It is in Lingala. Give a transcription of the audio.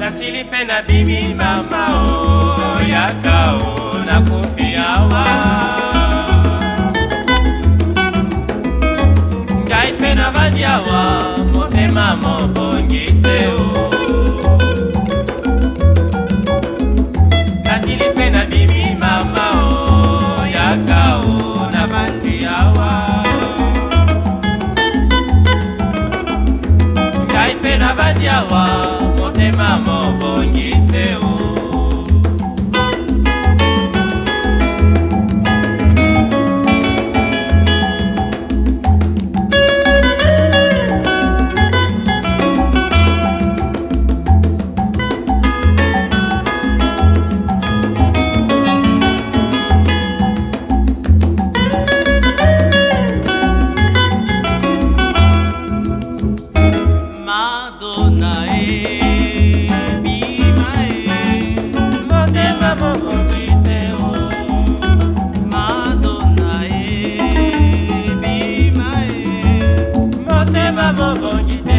nasili mpe nabimi mama o oh, yaka o nakufi awa ngai mpe navandi awa motema mobongi te o oh. nabatia wa motema mobonyi Never more. njite